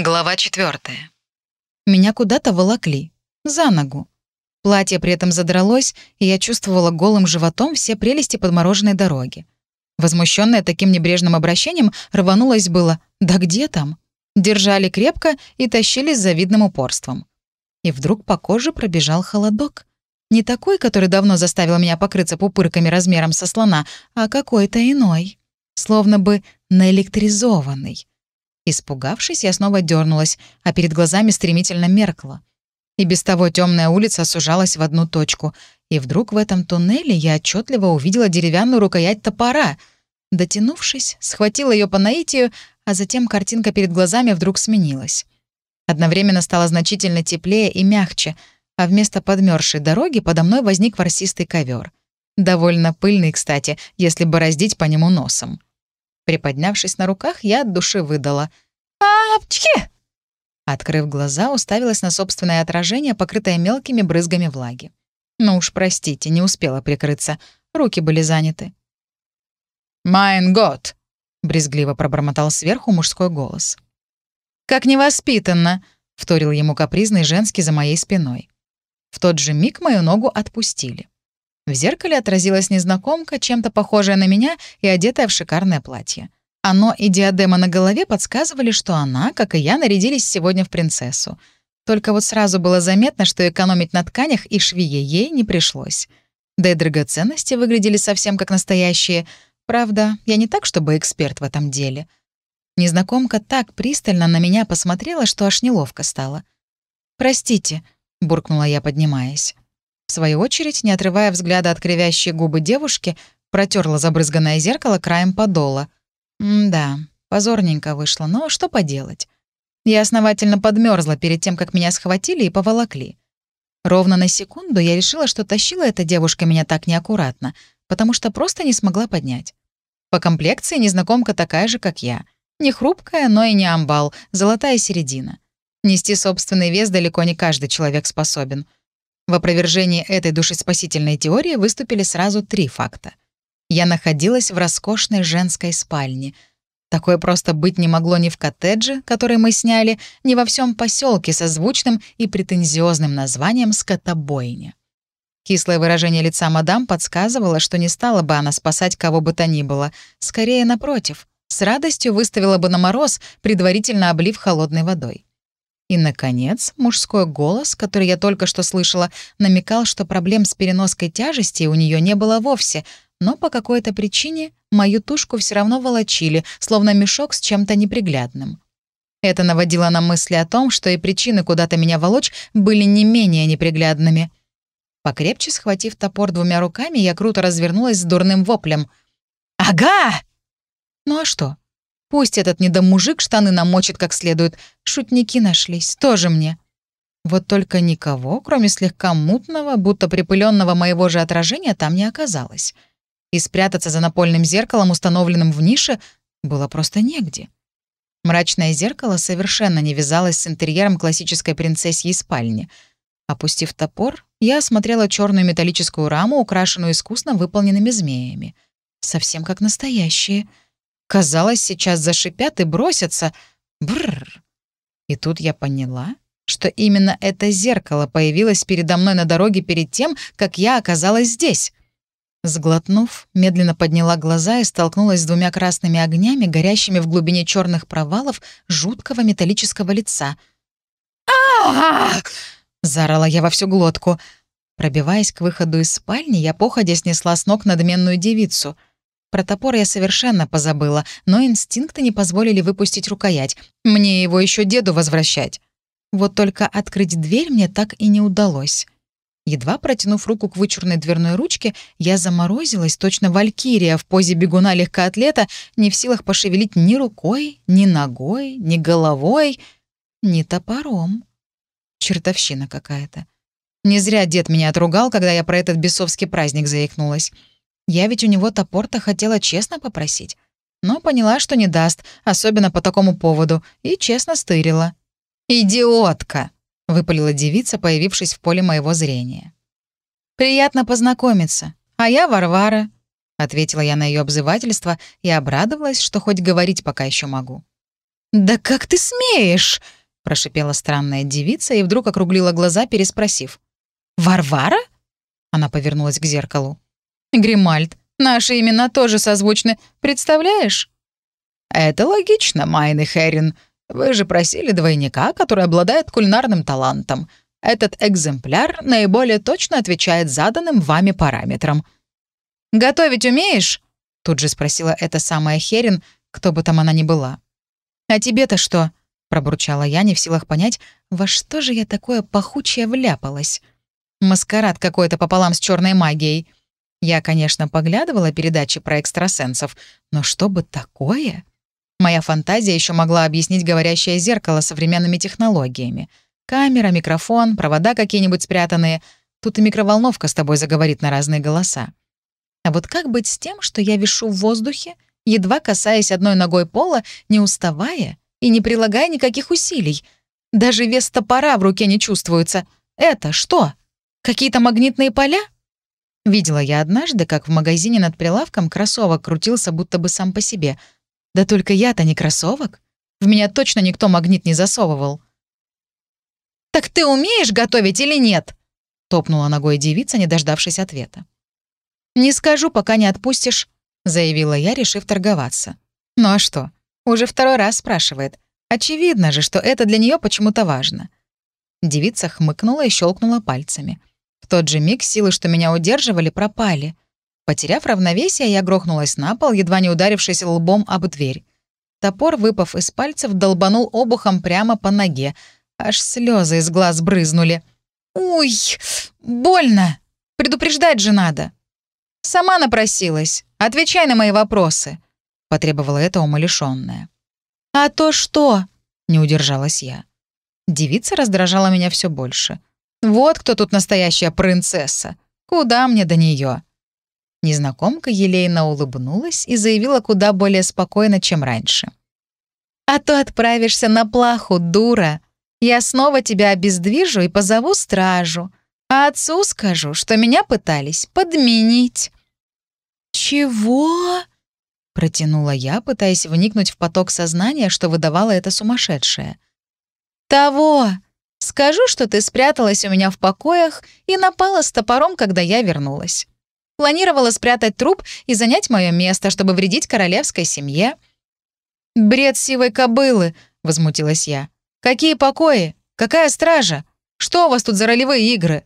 Глава четвертая. Меня куда-то волокли. За ногу. Платье при этом задралось, и я чувствовала голым животом все прелести подмороженной дороги. Возмущенная таким небрежным обращением, рванулась было «Да где там?». Держали крепко и тащили с завидным упорством. И вдруг по коже пробежал холодок. Не такой, который давно заставил меня покрыться пупырками размером со слона, а какой-то иной. Словно бы наэлектризованный. Испугавшись, я снова дернулась, а перед глазами стремительно меркла. И без того темная улица сужалась в одну точку. И вдруг в этом туннеле я отчетливо увидела деревянную рукоять топора. Дотянувшись, схватила ее по наитию, а затем картинка перед глазами вдруг сменилась. Одновременно стало значительно теплее и мягче, а вместо подмерзшей дороги подо мной возник ворсистый ковер. Довольно пыльный, кстати, если бороздить по нему носом. Приподнявшись на руках, я от души выдала. «Апчхи!» Открыв глаза, уставилась на собственное отражение, покрытое мелкими брызгами влаги. Ну уж простите, не успела прикрыться. Руки были заняты. «Майн год!» — брезгливо пробормотал сверху мужской голос. «Как невоспитанно!» — вторил ему капризный женский за моей спиной. В тот же миг мою ногу отпустили. В зеркале отразилась незнакомка, чем-то похожая на меня и одетая в шикарное платье. Оно и диадема на голове подсказывали, что она, как и я, нарядились сегодня в принцессу. Только вот сразу было заметно, что экономить на тканях и швее ей не пришлось. Да и драгоценности выглядели совсем как настоящие. Правда, я не так, чтобы эксперт в этом деле. Незнакомка так пристально на меня посмотрела, что аж неловко стало. «Простите», — буркнула я, поднимаясь. В свою очередь, не отрывая взгляда от кривящей губы девушки, протерла забрызганное зеркало краем подола. М-да, позорненько вышло, но что поделать. Я основательно подмерзла перед тем, как меня схватили и поволокли. Ровно на секунду я решила, что тащила эта девушка меня так неаккуратно, потому что просто не смогла поднять. По комплекции незнакомка такая же, как я. Не хрупкая, но и не амбал, золотая середина. Нести собственный вес далеко не каждый человек способен — в опровержении этой душеспасительной теории выступили сразу три факта. Я находилась в роскошной женской спальне. Такое просто быть не могло ни в коттедже, который мы сняли, ни во всем поселке со звучным и претензиозным названием «Скотобойня». Кислое выражение лица мадам подсказывало, что не стала бы она спасать кого бы то ни было. Скорее, напротив, с радостью выставила бы на мороз, предварительно облив холодной водой. И, наконец, мужской голос, который я только что слышала, намекал, что проблем с переноской тяжести у нее не было вовсе, но по какой-то причине мою тушку все равно волочили, словно мешок с чем-то неприглядным. Это наводило на мысли о том, что и причины куда-то меня волочь были не менее неприглядными. Покрепче схватив топор двумя руками, я круто развернулась с дурным воплем. «Ага!» Ну а что? Пусть этот недомужик штаны намочит как следует. Шутники нашлись, тоже мне. Вот только никого, кроме слегка мутного, будто припыленного моего же отражения, там не оказалось. И спрятаться за напольным зеркалом, установленным в нише, было просто негде. Мрачное зеркало совершенно не вязалось с интерьером классической принцессьей спальни. Опустив топор, я осмотрела черную металлическую раму, украшенную искусно выполненными змеями. Совсем как настоящие — Казалось, сейчас зашипят и бросятся. Бррр. И тут я поняла, что именно это зеркало появилось передо мной на дороге перед тем, как я оказалась здесь. Сглотнув, медленно подняла глаза и столкнулась с двумя красными огнями, горящими в глубине черных провалов жуткого металлического лица. а заорала я во всю глотку. Пробиваясь к выходу из спальни, я походя снесла с ног надменную девицу — про топор я совершенно позабыла, но инстинкты не позволили выпустить рукоять. Мне его еще деду возвращать. Вот только открыть дверь мне так и не удалось. Едва протянув руку к вычурной дверной ручке, я заморозилась, точно валькирия в позе бегуна-легкоатлета, не в силах пошевелить ни рукой, ни ногой, ни головой, ни топором. Чертовщина какая-то. Не зря дед меня отругал, когда я про этот бесовский праздник заикнулась. Я ведь у него топор-то хотела честно попросить. Но поняла, что не даст, особенно по такому поводу, и честно стырила. «Идиотка!» — выпалила девица, появившись в поле моего зрения. «Приятно познакомиться. А я Варвара», — ответила я на ее обзывательство и обрадовалась, что хоть говорить пока еще могу. «Да как ты смеешь?» — прошипела странная девица и вдруг округлила глаза, переспросив. «Варвара?» Она повернулась к зеркалу. «Гримальд, наши имена тоже созвучны, представляешь?» «Это логично, Майны Херин. Вы же просили двойника, который обладает кулинарным талантом. Этот экземпляр наиболее точно отвечает заданным вами параметрам». «Готовить умеешь?» — тут же спросила эта самая Херин, кто бы там она ни была. «А тебе-то что?» — пробурчала я, не в силах понять, во что же я такое пахучее вляпалась. Маскарад какой-то пополам с черной магией. Я, конечно, поглядывала передачи про экстрасенсов, но что бы такое? Моя фантазия еще могла объяснить говорящее зеркало современными технологиями. Камера, микрофон, провода какие-нибудь спрятанные. Тут и микроволновка с тобой заговорит на разные голоса. А вот как быть с тем, что я вишу в воздухе, едва касаясь одной ногой пола, не уставая и не прилагая никаких усилий? Даже вес топора в руке не чувствуется. Это что? Какие-то магнитные поля? Видела я однажды, как в магазине над прилавком кроссовок крутился будто бы сам по себе. Да только я-то не кроссовок. В меня точно никто магнит не засовывал. «Так ты умеешь готовить или нет?» — топнула ногой девица, не дождавшись ответа. «Не скажу, пока не отпустишь», — заявила я, решив торговаться. «Ну а что? Уже второй раз спрашивает. Очевидно же, что это для нее почему-то важно». Девица хмыкнула и щелкнула пальцами. Тот же миг силы, что меня удерживали, пропали. Потеряв равновесие, я грохнулась на пол, едва не ударившись лбом об дверь. Топор, выпав из пальцев, долбанул обухом прямо по ноге. Аж слезы из глаз брызнули. «Уй, больно! Предупреждать же надо!» «Сама напросилась. Отвечай на мои вопросы», — потребовала это умалишённая. «А то что?» — не удержалась я. Девица раздражала меня все больше. «Вот кто тут настоящая принцесса. Куда мне до нее? Незнакомка елейно улыбнулась и заявила куда более спокойно, чем раньше. «А то отправишься на плаху, дура. Я снова тебя обездвижу и позову стражу. А отцу скажу, что меня пытались подменить». «Чего?» — протянула я, пытаясь вникнуть в поток сознания, что выдавала это сумасшедшее. «Того! Скажу, что ты спряталась у меня в покоях и напала с топором, когда я вернулась. Планировала спрятать труп и занять мое место, чтобы вредить королевской семье». «Бред сивой кобылы!» — возмутилась я. «Какие покои? Какая стража? Что у вас тут за ролевые игры?»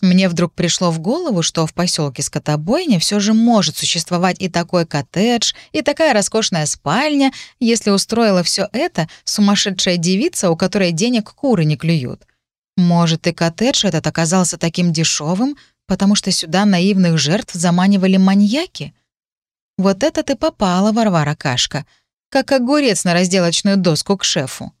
Мне вдруг пришло в голову, что в поселке Скотобойня все же может существовать и такой коттедж, и такая роскошная спальня, если устроила все это сумасшедшая девица, у которой денег куры не клюют. Может, и коттедж этот оказался таким дешевым, потому что сюда наивных жертв заманивали маньяки? Вот это ты попала, Варвара Кашка, как огурец на разделочную доску к шефу.